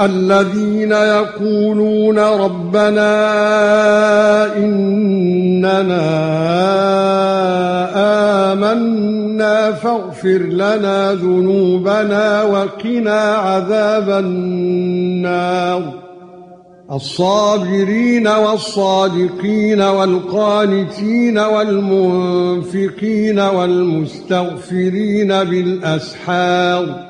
الذين يقولون ربنا إننا آمنا فاغفر لنا ذنوبنا وقنا عذاب النار. الصابرين والصادقين والقانتين والمنفقين والمستغفرين بالأسحار.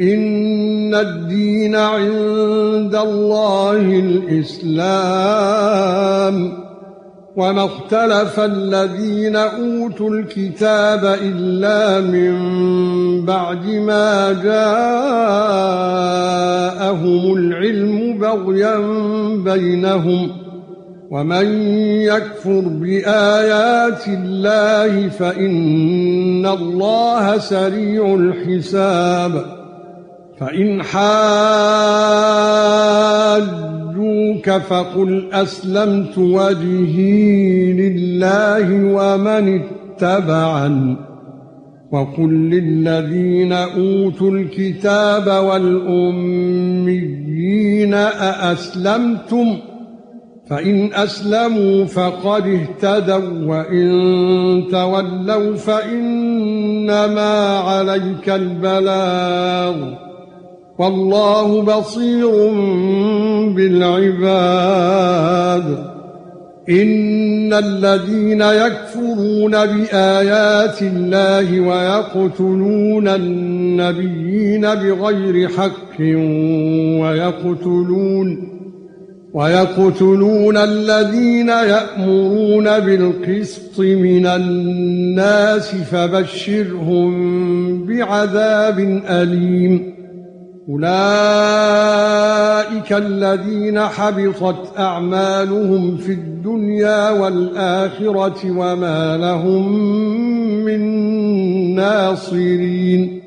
إن الدين عند الله الإسلام وما اختلف الذين أوتوا الكتاب إلا من بعد ما جاءهم العلم بغيا بينهم ومن يكفر بآيات الله فإن الله سريع الحساب فَإِنْ حَاجُّوكَ فَقُلْ أَسْلَمْتُ وَجْهِي لِلَّهِ وَمَنِ اتَّبَعَنِ وَقُل لِّلَّذِينَ أُوتُوا الْكِتَابَ وَالْأُمِّيِّينَ أَأَسْلَمْتُمْ؟ فَإِنْ أَسْلَمُوا فَقَدِ اهْتَدَوا وَإِن تَوَلَّوْا فَإِنَّمَا عَلَيْكَ الْبَلَاغُ. والله بصير بالعباد. إن الذين يكفرون بآيات الله ويقتلون النبيين بغير حق ويقتلون ويقتلون الذين يأمرون بالقسط من الناس فبشرهم بعذاب أليم. أولئك الذين حبطت أعمالهم في الدنيا والآخرة وما لهم من ناصرين.